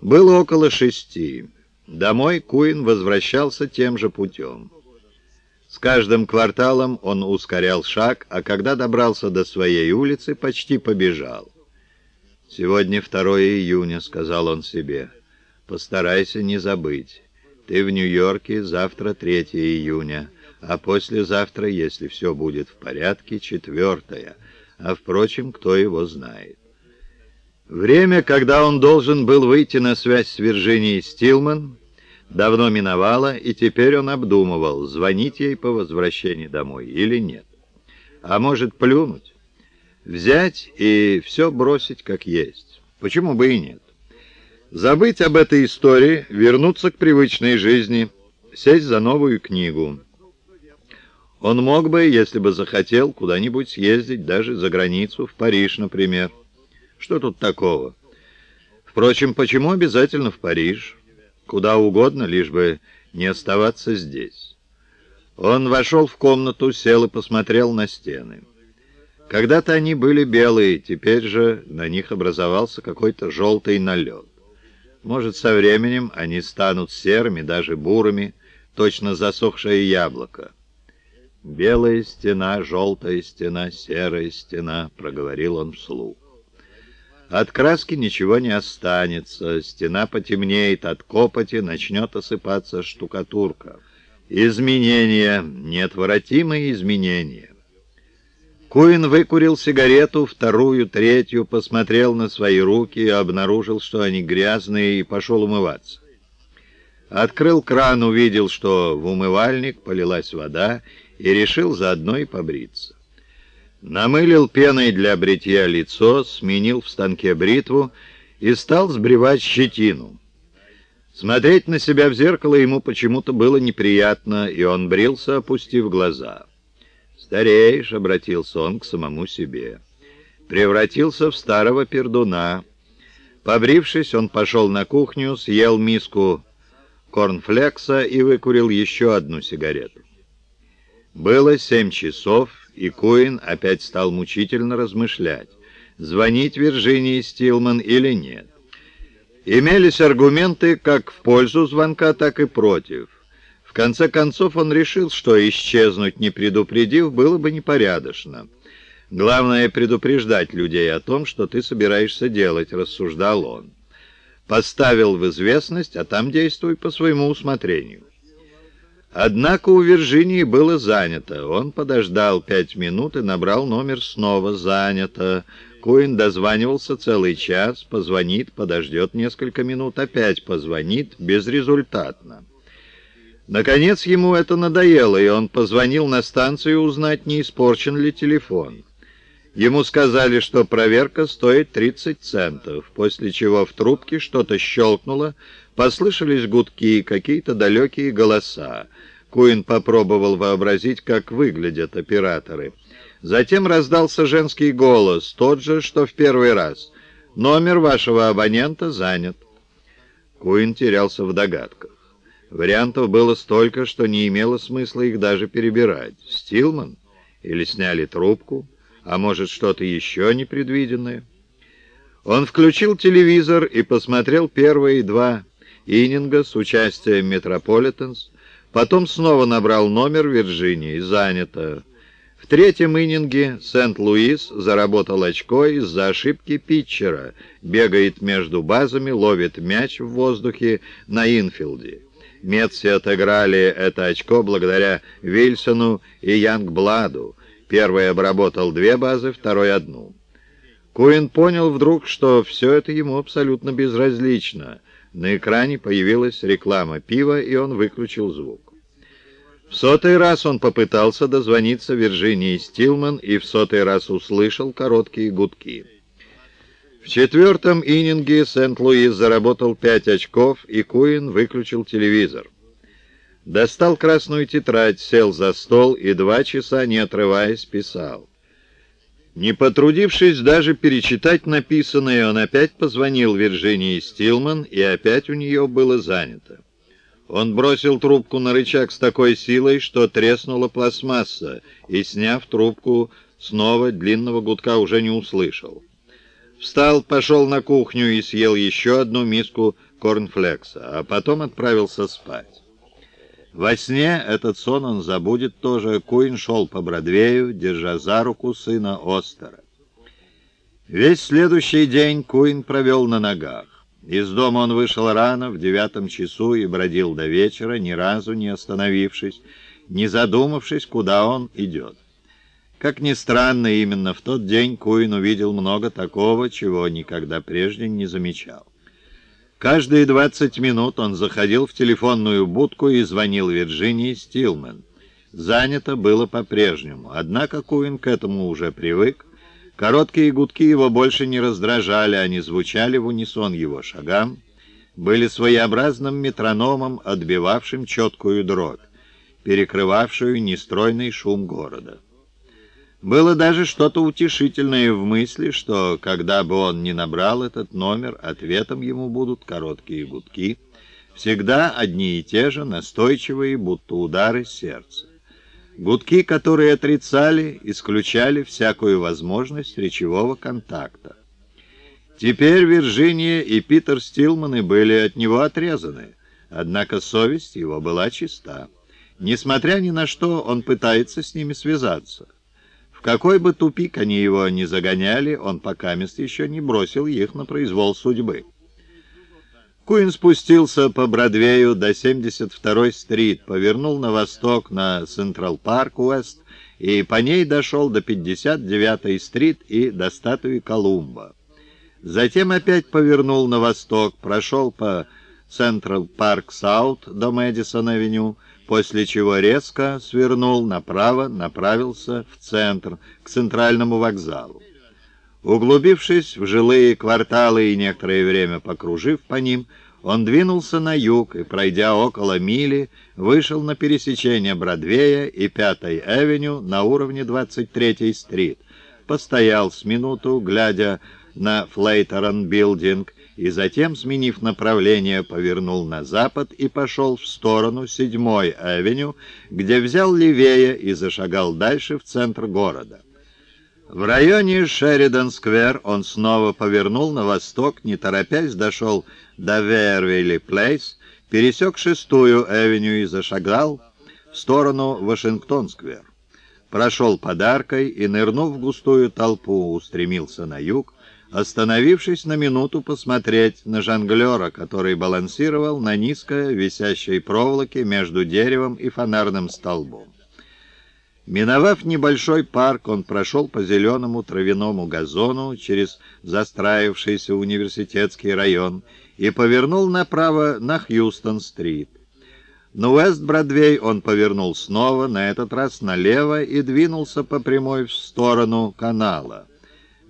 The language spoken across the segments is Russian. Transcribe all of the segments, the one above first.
Было около шести. Домой Куин возвращался тем же путем. С каждым кварталом он ускорял шаг, а когда добрался до своей улицы, почти побежал. «Сегодня 2 июня», — сказал он себе. «Постарайся не забыть. Ты в Нью-Йорке, завтра 3 июня, а послезавтра, если все будет в порядке, 4 а, впрочем, кто его знает». Время, когда он должен был выйти на связь с Вирджинией Стилман, давно миновало, и теперь он обдумывал, звонить ей по возвращении домой или нет. А может, плюнуть? Взять и все бросить как есть. Почему бы и нет? Забыть об этой истории, вернуться к привычной жизни, сесть за новую книгу. Он мог бы, если бы захотел, куда-нибудь съездить, даже за границу, в Париж, например. Что тут такого? Впрочем, почему обязательно в Париж? Куда угодно, лишь бы не оставаться здесь. Он вошел в комнату, сел и посмотрел на стены. Когда-то они были белые, теперь же на них образовался какой-то желтый налет. Может, со временем они станут серыми, даже бурыми, точно засохшее яблоко. «Белая стена, желтая стена, серая стена», — проговорил он вслух. От краски ничего не останется, стена потемнеет, от копоти начнет осыпаться штукатурка. Изменения, неотвратимые изменения. Куин выкурил сигарету, вторую, третью, посмотрел на свои руки, и обнаружил, что они грязные, и пошел умываться. Открыл кран, увидел, что в умывальник полилась вода, и решил заодно и побриться. Намылил пеной для бритья лицо, сменил в станке бритву и стал сбривать щетину. Смотреть на себя в зеркало ему почему-то было неприятно, и он брился, опустив глаза. «Стареешь», — обратился он к самому себе. Превратился в старого пердуна. Побрившись, он пошел на кухню, съел миску корнфлекса и выкурил еще одну сигарету. Было семь часов, и Куин опять стал мучительно размышлять, звонить Вирджинии Стилман или нет. Имелись аргументы как в пользу звонка, так и против. В конце концов он решил, что исчезнуть, не предупредив, было бы непорядочно. Главное предупреждать людей о том, что ты собираешься делать, рассуждал он. Поставил в известность, а там действуй по своему усмотрению. Однако у Виржинии было занято. Он подождал пять минут и набрал номер снова «занято». Куин дозванивался целый час, позвонит, подождет несколько минут, опять позвонит, безрезультатно. Наконец ему это надоело, и он позвонил на станцию узнать, не испорчен ли телефон. Ему сказали, что проверка стоит 30 центов, после чего в трубке что-то щелкнуло, послышались гудки, какие-то далекие голоса. Куин попробовал вообразить, как выглядят операторы. Затем раздался женский голос, тот же, что в первый раз. «Номер вашего абонента занят». Куин терялся в догадках. Вариантов было столько, что не имело смысла их даже перебирать. Стилман? Или сняли трубку? А может, что-то еще непредвиденное. Он включил телевизор и посмотрел первые два ининга с участием Метрополитенс, потом снова набрал номер Вирджинии, занято. В третьем ининге Сент-Луис заработал очко из-за ошибки питчера, бегает между базами, ловит мяч в воздухе на инфилде. Метсы отыграли это очко благодаря Вильсону и Янгбладу, Первый обработал две базы, второй — одну. Куин понял вдруг, что все это ему абсолютно безразлично. На экране появилась реклама пива, и он выключил звук. В сотый раз он попытался дозвониться Вирджинии Стилман и в сотый раз услышал короткие гудки. В четвертом ининге Сент-Луис заработал пять очков, и Куин выключил телевизор. Достал красную тетрадь, сел за стол и два часа, не отрываясь, писал. Не потрудившись даже перечитать написанное, он опять позвонил Вирджинии Стилман, и опять у нее было занято. Он бросил трубку на рычаг с такой силой, что треснула пластмасса, и, сняв трубку, снова длинного гудка уже не услышал. Встал, пошел на кухню и съел еще одну миску корнфлекса, а потом отправился спать. Во сне этот сон он забудет тоже. Куин шел по Бродвею, держа за руку сына Остера. Весь следующий день Куин провел на ногах. Из дома он вышел рано, в девятом часу, и бродил до вечера, ни разу не остановившись, не задумавшись, куда он идет. Как ни странно, именно в тот день Куин увидел много такого, чего никогда прежде не замечал. Каждые 20 минут он заходил в телефонную будку и звонил Вирджинии Стилман. Занято было по-прежнему, однако Куин к этому уже привык. Короткие гудки его больше не раздражали, они звучали в унисон его шагам, были своеобразным метрономом, отбивавшим четкую дробь, перекрывавшую нестройный шум города. Было даже что-то утешительное в мысли, что, когда бы он не набрал этот номер, ответом ему будут короткие гудки, всегда одни и те же, настойчивые, будто удары сердца. Гудки, которые отрицали, исключали всякую возможность речевого контакта. Теперь Вирджиния и Питер Стилманы были от него отрезаны, однако совесть его была чиста. Несмотря ни на что, он пытается с ними связаться какой бы тупик они его ни загоняли, он пока мест еще не бросил их на произвол судьбы. Куин спустился по Бродвею до 72-й стрит, повернул на восток на Централ Парк Уэст и по ней дошел до 59-й стрит и до статуи Колумба. Затем опять повернул на восток, прошел по Централ Парк Саут до Мэдисон-авеню, после чего резко свернул направо, направился в центр, к центральному вокзалу. Углубившись в жилые кварталы и некоторое время покружив по ним, он двинулся на юг и, пройдя около мили, вышел на пересечение Бродвея и Пятой авеню на уровне 23-й стрит, постоял с минуту, глядя на Флейтерон Билдинг, и затем, сменив направление, повернул на запад и пошел в сторону 7-й авеню, где взял левее и зашагал дальше в центр города. В районе Шеридан-сквер он снова повернул на восток, не торопясь дошел до Вервилли-плейс, пересек шестую авеню и зашагал в сторону Вашингтон-сквер. Прошел подаркой и, нырнув в густую толпу, устремился на юг, остановившись на минуту посмотреть на жонглера, который балансировал на низкой висящей проволоке между деревом и фонарным столбом. Миновав небольшой парк, он прошел по зеленому травяному газону через застраившийся университетский район и повернул направо на Хьюстон-стрит. На Уэст-Бродвей он повернул снова, на этот раз налево, и двинулся по прямой в сторону канала.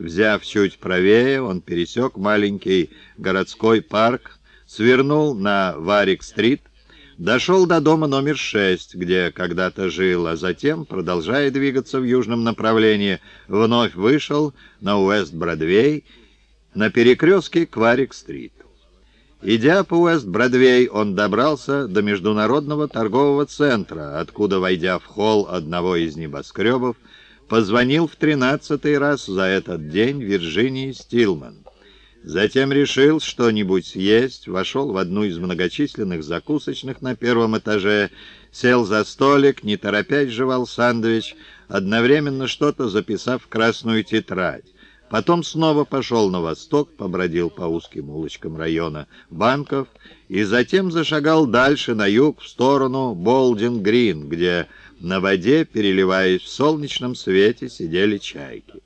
Взяв чуть правее, он пересек маленький городской парк, свернул на Варик-стрит, дошел до дома номер 6, где когда-то жил, а затем, продолжая двигаться в южном направлении, вновь вышел на Уэст-Бродвей на перекрестке к Варик-стрит. Идя по Уэст-Бродвей, он добрался до Международного торгового центра, откуда, войдя в холл одного из небоскребов, позвонил в тринадцатый раз за этот день Вирджинии Стилман. Затем решил что-нибудь съесть, вошел в одну из многочисленных закусочных на первом этаже, сел за столик, не торопясь жевал сэндвич, одновременно что-то записав в красную тетрадь. Потом снова пошел на восток, побродил по узким улочкам района банков и затем зашагал дальше на юг в сторону Болдин-Грин, где на воде, переливаясь в солнечном свете, сидели чайки.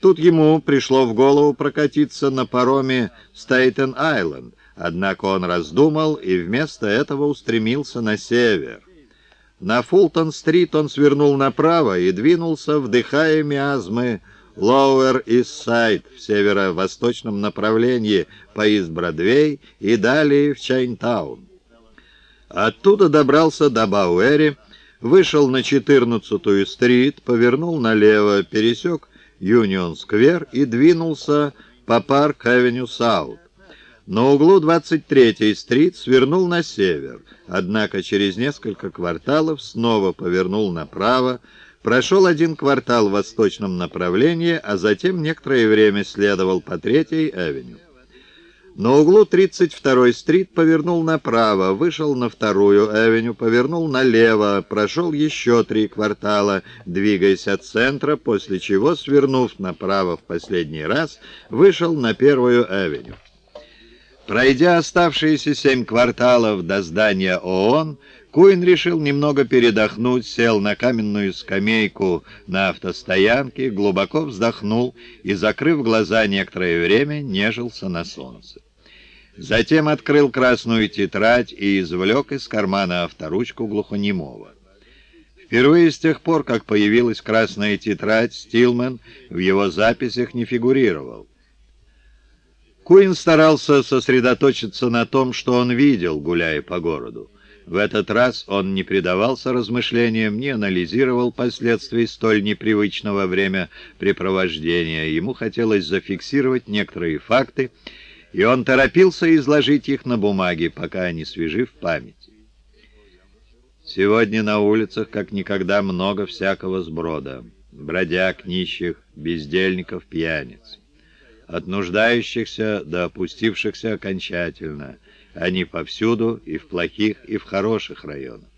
Тут ему пришло в голову прокатиться на пароме Стейтен-Айленд, однако он раздумал и вместо этого устремился на север. На Фултон-стрит он свернул направо и двинулся, вдыхая миазмы Lower East Side в северо-восточном направлении по Ист-Бродвей и далее в Чайнтаун. Оттуда добрался до Бауэри, вышел на 14-ю стрит, повернул налево, пересек Юнион-сквер и двинулся по Парк-авеню Саут. На углу 23-й стрит свернул на север, однако через несколько кварталов снова повернул направо, прошел один квартал в восточном направлении, а затем некоторое время следовал по Третьей авеню. На углу 32-й стрит повернул направо, вышел на вторую авеню, повернул налево, прошел еще три квартала, двигаясь от центра, после чего, свернув направо в последний раз, вышел на первую авеню. Пройдя оставшиеся семь кварталов до здания ООН, Куин решил немного передохнуть, сел на каменную скамейку на автостоянке, глубоко вздохнул и, закрыв глаза некоторое время, нежился на солнце. Затем открыл красную тетрадь и извлек из кармана авторучку глухонемого. Впервые с тех пор, как появилась красная тетрадь, Стилман в его записях не фигурировал. Куин старался сосредоточиться на том, что он видел, гуляя по городу. В этот раз он не предавался размышлениям, не анализировал последствий столь непривычного времяпрепровождения. Ему хотелось зафиксировать некоторые факты, и он торопился изложить их на бумаге, пока они свежи в памяти. Сегодня на улицах как никогда много всякого сброда. Бродяг, нищих, бездельников, пьяниц. От нуждающихся до опустившихся окончательно – они повсюду, и в плохих, и в хороших районах.